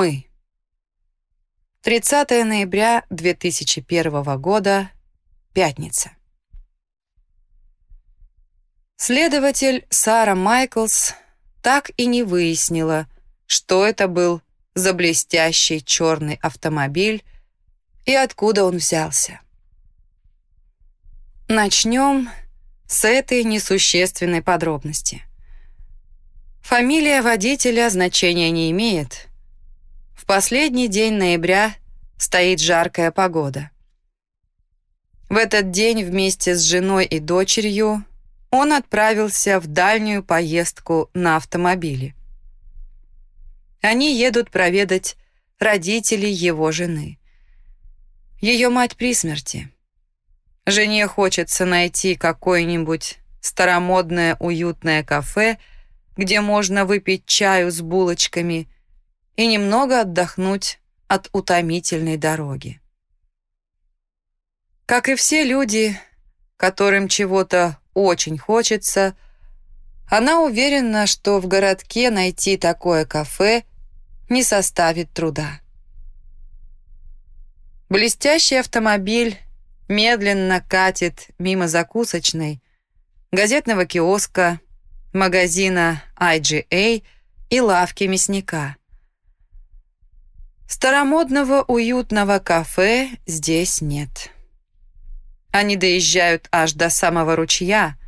Мы. 30 ноября 2001 года. Пятница. Следователь Сара Майклс так и не выяснила, что это был за блестящий черный автомобиль и откуда он взялся. Начнем с этой несущественной подробности. Фамилия водителя значения не имеет. Последний день ноября стоит жаркая погода. В этот день вместе с женой и дочерью он отправился в дальнюю поездку на автомобиле. Они едут проведать родителей его жены. Ее мать при смерти. Жене хочется найти какое-нибудь старомодное уютное кафе, где можно выпить чаю с булочками и немного отдохнуть от утомительной дороги. Как и все люди, которым чего-то очень хочется, она уверена, что в городке найти такое кафе не составит труда. Блестящий автомобиль медленно катит мимо закусочной, газетного киоска, магазина IGA и лавки мясника. Старомодного уютного кафе здесь нет. Они доезжают аж до самого ручья,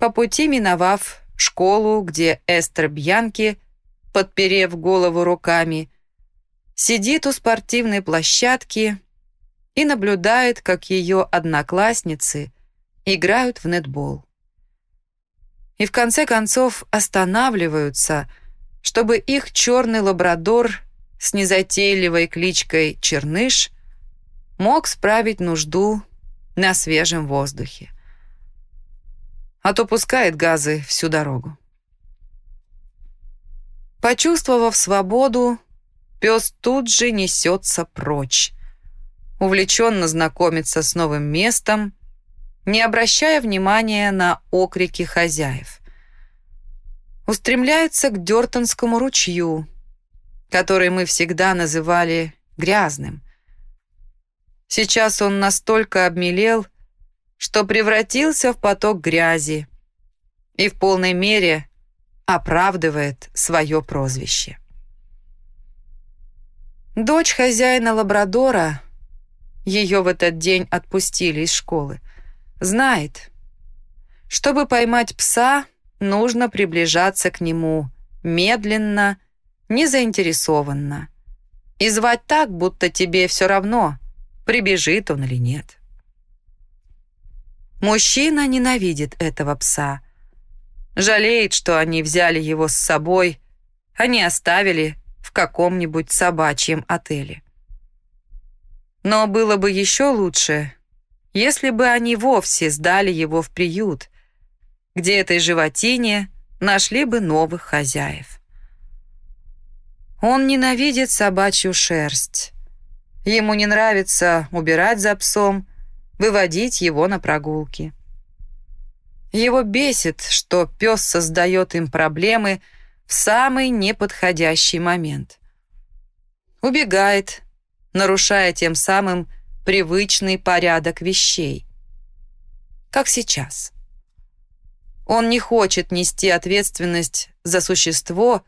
по пути миновав школу, где Эстер Бьянки, подперев голову руками, сидит у спортивной площадки и наблюдает, как ее одноклассницы играют в нетбол. И в конце концов останавливаются, чтобы их черный лабрадор с незатейливой кличкой Черныш мог справить нужду на свежем воздухе. А то пускает газы всю дорогу. Почувствовав свободу, пес тут же несется прочь. Увлеченно знакомится с новым местом, не обращая внимания на окрики хозяев. Устремляется к Дёртонскому ручью, который мы всегда называли грязным. Сейчас он настолько обмелел, что превратился в поток грязи и в полной мере оправдывает свое прозвище. Дочь хозяина лабрадора, ее в этот день отпустили из школы, знает, чтобы поймать пса, нужно приближаться к нему медленно, незаинтересованно и звать так, будто тебе все равно – прибежит он или нет. Мужчина ненавидит этого пса. Жалеет, что они взяли его с собой, а не оставили в каком-нибудь собачьем отеле. Но было бы еще лучше, если бы они вовсе сдали его в приют, где этой животине нашли бы новых хозяев. Он ненавидит собачью шерсть, Ему не нравится убирать за псом, выводить его на прогулки. Его бесит, что пес создает им проблемы в самый неподходящий момент. Убегает, нарушая тем самым привычный порядок вещей. Как сейчас. Он не хочет нести ответственность за существо,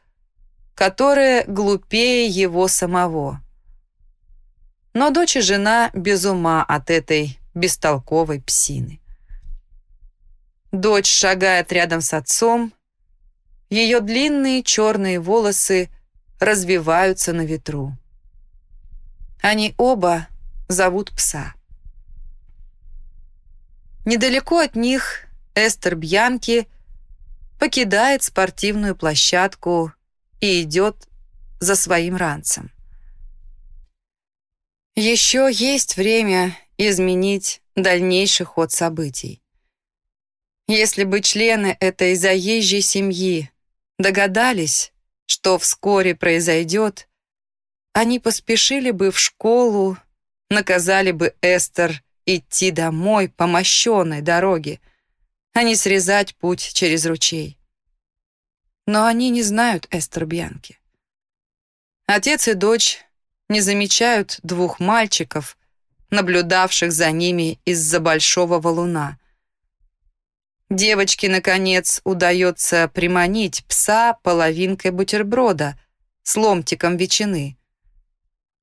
которое глупее его самого но дочь и жена без ума от этой бестолковой псины. Дочь шагает рядом с отцом, ее длинные черные волосы развиваются на ветру. Они оба зовут пса. Недалеко от них Эстер Бьянки покидает спортивную площадку и идет за своим ранцем. Еще есть время изменить дальнейший ход событий. Если бы члены этой заезжей семьи догадались, что вскоре произойдет, они поспешили бы в школу, наказали бы Эстер идти домой по мощенной дороге, а не срезать путь через ручей. Но они не знают Эстер Бьянки. Отец и дочь не замечают двух мальчиков, наблюдавших за ними из-за большого валуна. Девочке, наконец, удается приманить пса половинкой бутерброда с ломтиком ветчины,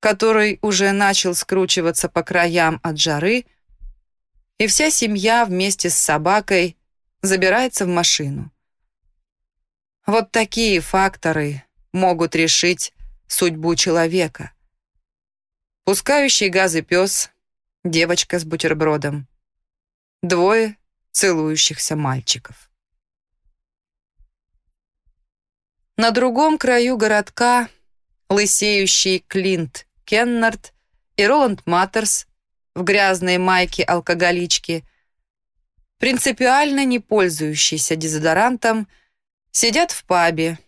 который уже начал скручиваться по краям от жары, и вся семья вместе с собакой забирается в машину. Вот такие факторы могут решить судьбу человека. Пускающий газы пес, девочка с бутербродом. Двое целующихся мальчиков. На другом краю городка лысеющий Клинт Кеннард и Роланд Маттерс в грязной майке алкоголички, принципиально не пользующийся дезодорантом, сидят в пабе,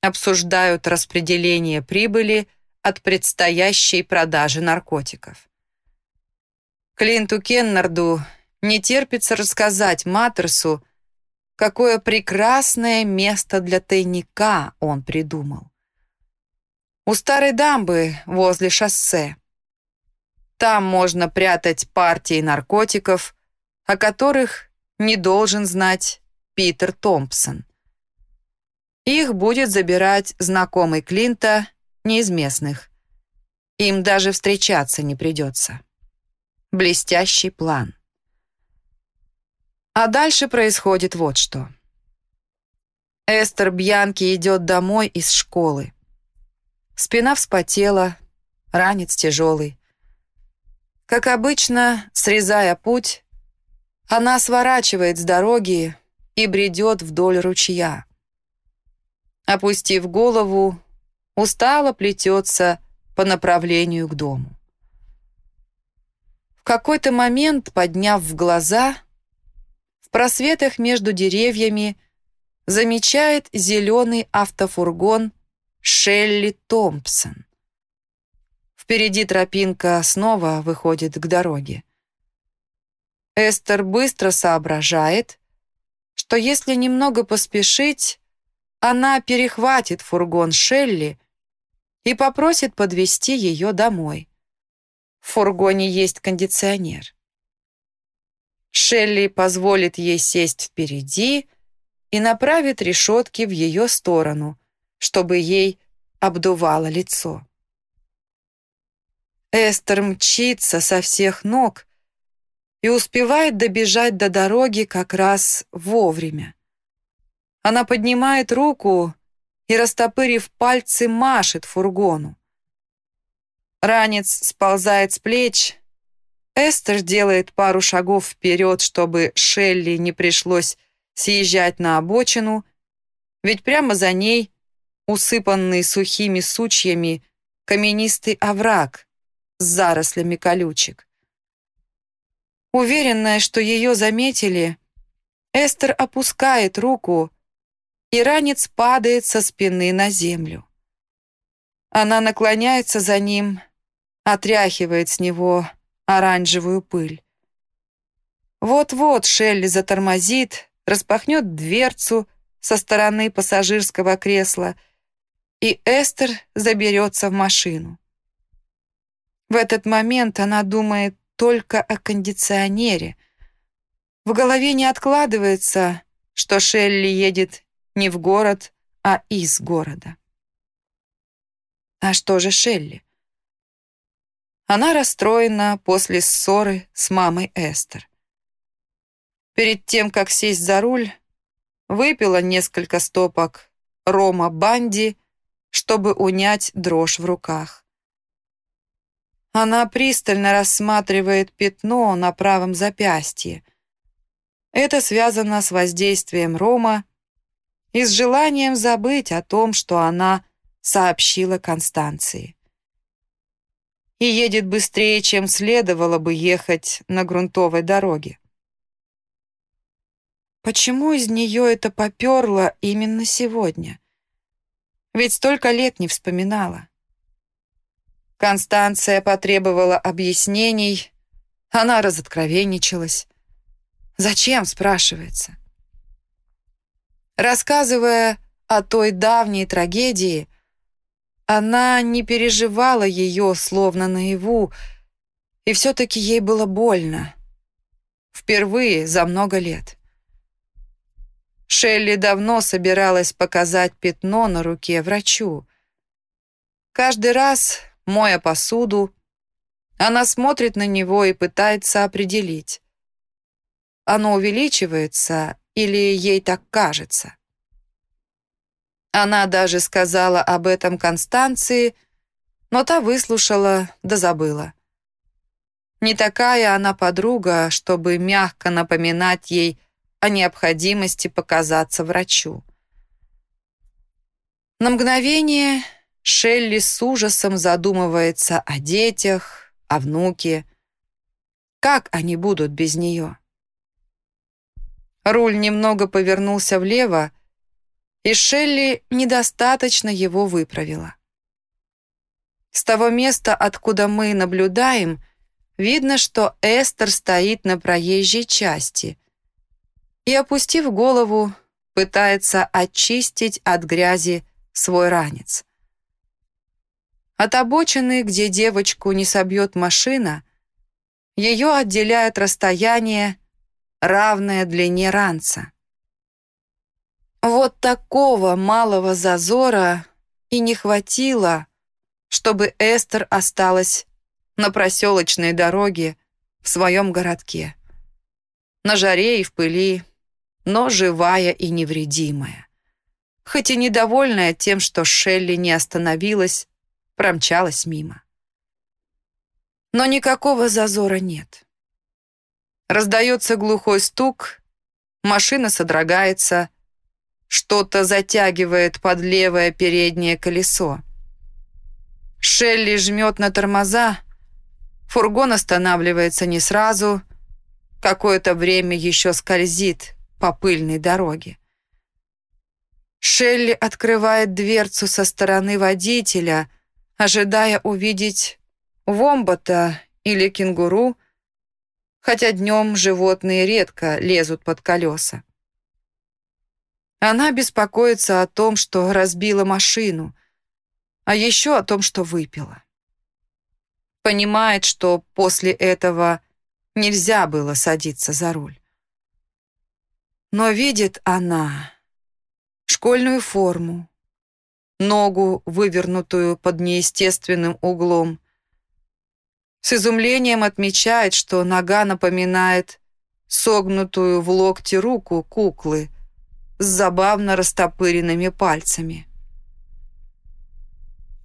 обсуждают распределение прибыли от предстоящей продажи наркотиков. Клинту Кеннарду не терпится рассказать Маттерсу, какое прекрасное место для тайника он придумал. У старой дамбы возле шоссе. Там можно прятать партии наркотиков, о которых не должен знать Питер Томпсон. Их будет забирать знакомый Клинта, не из местных. Им даже встречаться не придется. Блестящий план. А дальше происходит вот что. Эстер Бьянки идет домой из школы. Спина вспотела, ранец тяжелый. Как обычно, срезая путь, она сворачивает с дороги и бредет вдоль ручья. Опустив голову, устало плетется по направлению к дому. В какой-то момент, подняв глаза, просветах между деревьями замечает зеленый автофургон Шелли Томпсон. Впереди тропинка снова выходит к дороге. Эстер быстро соображает, что если немного поспешить, она перехватит фургон Шелли и попросит подвести ее домой. В фургоне есть кондиционер. Шелли позволит ей сесть впереди и направит решетки в ее сторону, чтобы ей обдувало лицо. Эстер мчится со всех ног и успевает добежать до дороги как раз вовремя. Она поднимает руку и, растопырив пальцы, машет фургону. Ранец сползает с плеч, Эстер делает пару шагов вперед, чтобы Шелли не пришлось съезжать на обочину, ведь прямо за ней, усыпанный сухими сучьями, каменистый овраг с зарослями колючек. Уверенная, что ее заметили, Эстер опускает руку, и ранец падает со спины на землю. Она наклоняется за ним, отряхивает с него оранжевую пыль. Вот-вот Шелли затормозит, распахнет дверцу со стороны пассажирского кресла, и Эстер заберется в машину. В этот момент она думает только о кондиционере. В голове не откладывается, что Шелли едет не в город, а из города. А что же Шелли? Она расстроена после ссоры с мамой Эстер. Перед тем, как сесть за руль, выпила несколько стопок рома банди, чтобы унять дрожь в руках. Она пристально рассматривает пятно на правом запястье. Это связано с воздействием рома и с желанием забыть о том, что она сообщила Констанции и едет быстрее, чем следовало бы ехать на грунтовой дороге. Почему из нее это поперло именно сегодня? Ведь столько лет не вспоминала. Констанция потребовала объяснений, она разоткровенничалась. Зачем, спрашивается? Рассказывая о той давней трагедии, она не переживала ее словно наяву, и все-таки ей было больно. Впервые за много лет. Шелли давно собиралась показать пятно на руке врачу. Каждый раз, моя посуду, она смотрит на него и пытается определить, оно увеличивается или ей так кажется. Она даже сказала об этом Констанции, но та выслушала да забыла. Не такая она подруга, чтобы мягко напоминать ей о необходимости показаться врачу. На мгновение Шелли с ужасом задумывается о детях, о внуке. Как они будут без нее? Руль немного повернулся влево, и Шелли недостаточно его выправила. С того места, откуда мы наблюдаем, видно, что Эстер стоит на проезжей части и, опустив голову, пытается очистить от грязи свой ранец. От обочины, где девочку не собьет машина, ее отделяет расстояние, равное длине ранца. Вот такого малого зазора и не хватило, чтобы Эстер осталась на проселочной дороге в своем городке. На жаре и в пыли, но живая и невредимая. Хоть и недовольная тем, что Шелли не остановилась, промчалась мимо. Но никакого зазора нет. Раздается глухой стук, машина содрогается, что-то затягивает под левое переднее колесо. Шелли жмет на тормоза, фургон останавливается не сразу, какое-то время еще скользит по пыльной дороге. Шелли открывает дверцу со стороны водителя, ожидая увидеть вомбата или кенгуру, хотя днем животные редко лезут под колеса. Она беспокоится о том, что разбила машину, а еще о том, что выпила. Понимает, что после этого нельзя было садиться за руль. Но видит она школьную форму, ногу, вывернутую под неестественным углом. С изумлением отмечает, что нога напоминает согнутую в локте руку куклы – с забавно растопыренными пальцами.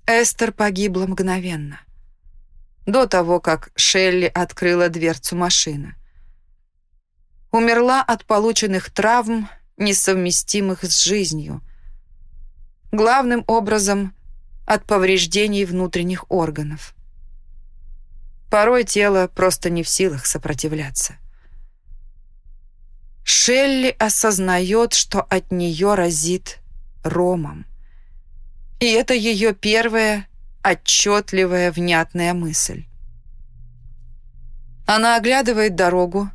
Эстер погибла мгновенно, до того, как Шелли открыла дверцу машины. Умерла от полученных травм, несовместимых с жизнью. Главным образом от повреждений внутренних органов. Порой тело просто не в силах сопротивляться. Шелли осознает, что от нее разит ромом. И это ее первая отчетливая внятная мысль. Она оглядывает дорогу,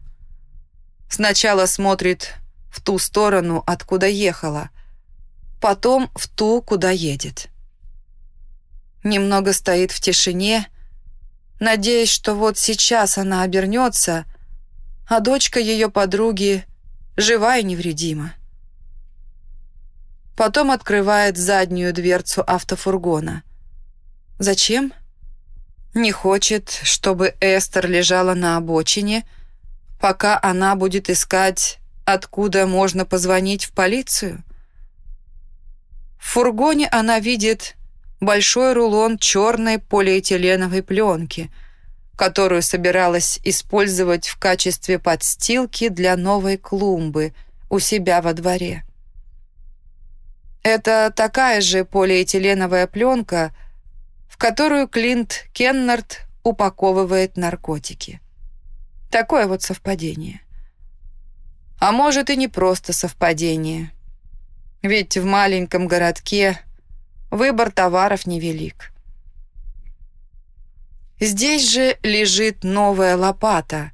сначала смотрит в ту сторону, откуда ехала, потом в ту, куда едет. Немного стоит в тишине, надеясь, что вот сейчас она обернется, а дочка ее подруги жива и невредима. Потом открывает заднюю дверцу автофургона. Зачем? Не хочет, чтобы Эстер лежала на обочине, пока она будет искать, откуда можно позвонить в полицию. В фургоне она видит большой рулон черной полиэтиленовой пленки – которую собиралась использовать в качестве подстилки для новой клумбы у себя во дворе. Это такая же полиэтиленовая пленка, в которую Клинт Кеннард упаковывает наркотики. Такое вот совпадение. А может и не просто совпадение. Ведь в маленьком городке выбор товаров невелик. Здесь же лежит новая лопата,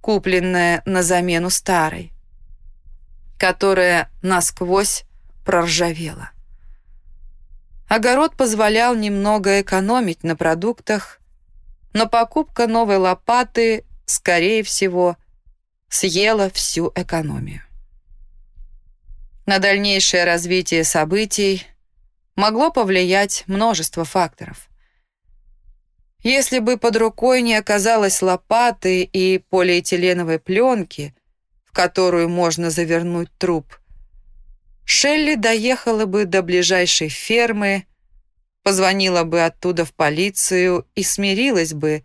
купленная на замену старой, которая насквозь проржавела. Огород позволял немного экономить на продуктах, но покупка новой лопаты, скорее всего, съела всю экономию. На дальнейшее развитие событий могло повлиять множество факторов. Если бы под рукой не оказалось лопаты и полиэтиленовой пленки, в которую можно завернуть труп, Шелли доехала бы до ближайшей фермы, позвонила бы оттуда в полицию и смирилась бы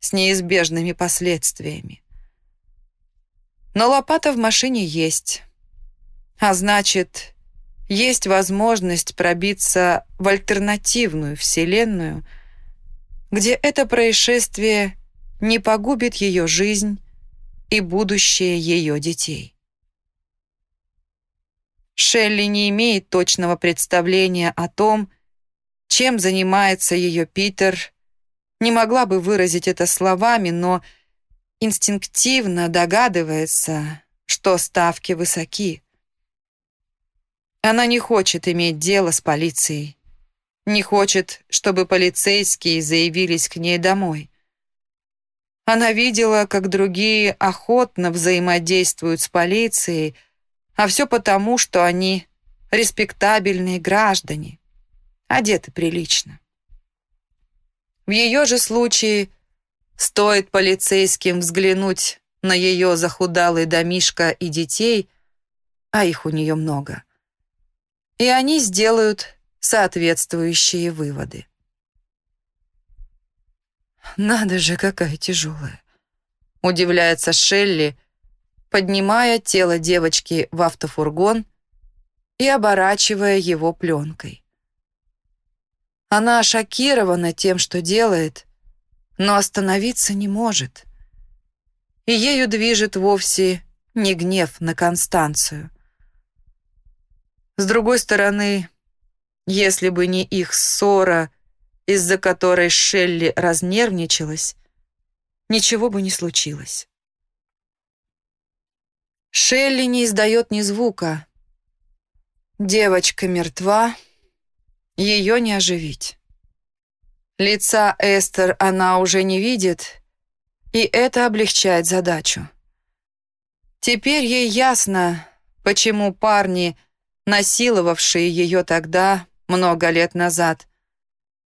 с неизбежными последствиями. Но лопата в машине есть. А значит, есть возможность пробиться в альтернативную вселенную, где это происшествие не погубит ее жизнь и будущее ее детей. Шелли не имеет точного представления о том, чем занимается ее Питер, не могла бы выразить это словами, но инстинктивно догадывается, что ставки высоки. Она не хочет иметь дело с полицией, не хочет, чтобы полицейские заявились к ней домой. Она видела, как другие охотно взаимодействуют с полицией, а все потому, что они респектабельные граждане, одеты прилично. В ее же случае стоит полицейским взглянуть на ее захудалый домишко и детей, а их у нее много, и они сделают соответствующие выводы. «Надо же, какая тяжелая!» — удивляется Шелли, поднимая тело девочки в автофургон и оборачивая его пленкой. Она шокирована тем, что делает, но остановиться не может. И ею движет вовсе не гнев на Констанцию. С другой стороны, если бы не их ссора, из-за которой Шелли разнервничалась, ничего бы не случилось. Шелли не издает ни звука. Девочка мертва, ее не оживить. Лица Эстер она уже не видит, и это облегчает задачу. Теперь ей ясно, почему парни, насиловавшие ее тогда, много лет назад,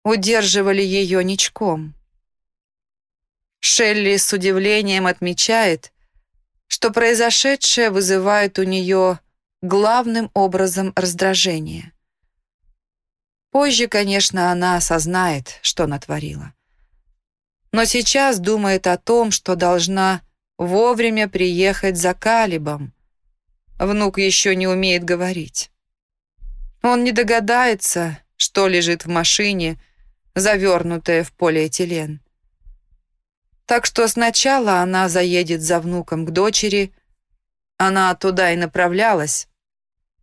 удерживали ее ничком. Шелли с удивлением отмечает, что произошедшее вызывает у нее главным образом раздражение. Позже, конечно, она осознает, что натворила. Но сейчас думает о том, что должна вовремя приехать за Калибом. Внук еще не умеет говорить. Он не догадается, что лежит в машине, завернутое в полиэтилен. Так что сначала она заедет за внуком к дочери, она туда и направлялась,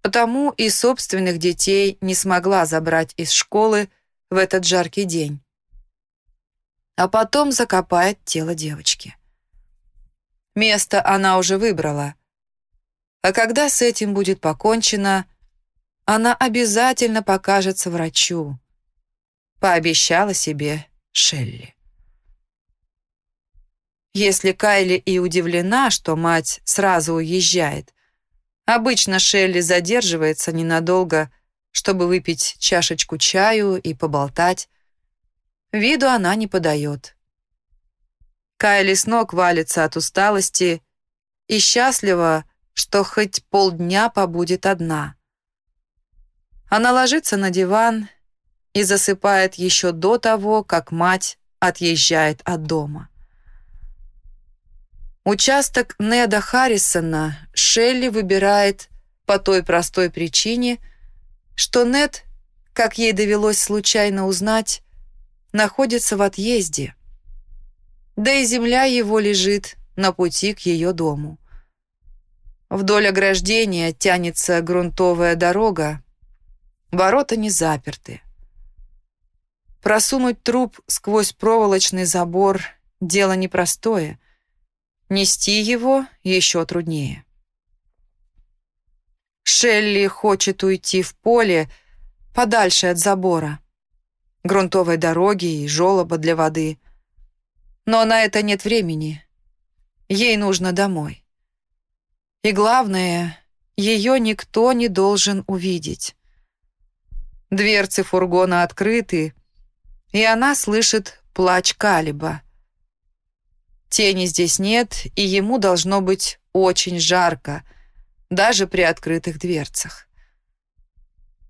потому и собственных детей не смогла забрать из школы в этот жаркий день. А потом закопает тело девочки. Место она уже выбрала. А когда с этим будет покончено, она обязательно покажется врачу. Пообещала себе Шелли. Если Кайли и удивлена, что мать сразу уезжает, обычно Шелли задерживается ненадолго, чтобы выпить чашечку чаю и поболтать. Виду она не подает. Кайли с ног валится от усталости и счастлива, что хоть полдня побудет одна. Она ложится на диван и засыпает еще до того, как мать отъезжает от дома. Участок Неда Харрисона Шелли выбирает по той простой причине, что Нед, как ей довелось случайно узнать, находится в отъезде. Да и земля его лежит на пути к ее дому. Вдоль ограждения тянется грунтовая дорога, ворота не заперты. Просунуть труп сквозь проволочный забор – дело непростое – Нести его еще труднее. Шелли хочет уйти в поле, подальше от забора, грунтовой дороги и желоба для воды. Но на это нет времени. Ей нужно домой. И главное, ее никто не должен увидеть. Дверцы фургона открыты, и она слышит плач Калиба. Тени здесь нет, и ему должно быть очень жарко, даже при открытых дверцах.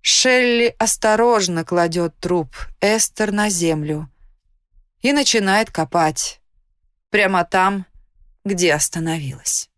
Шелли осторожно кладет труп Эстер на землю и начинает копать, прямо там, где остановилась.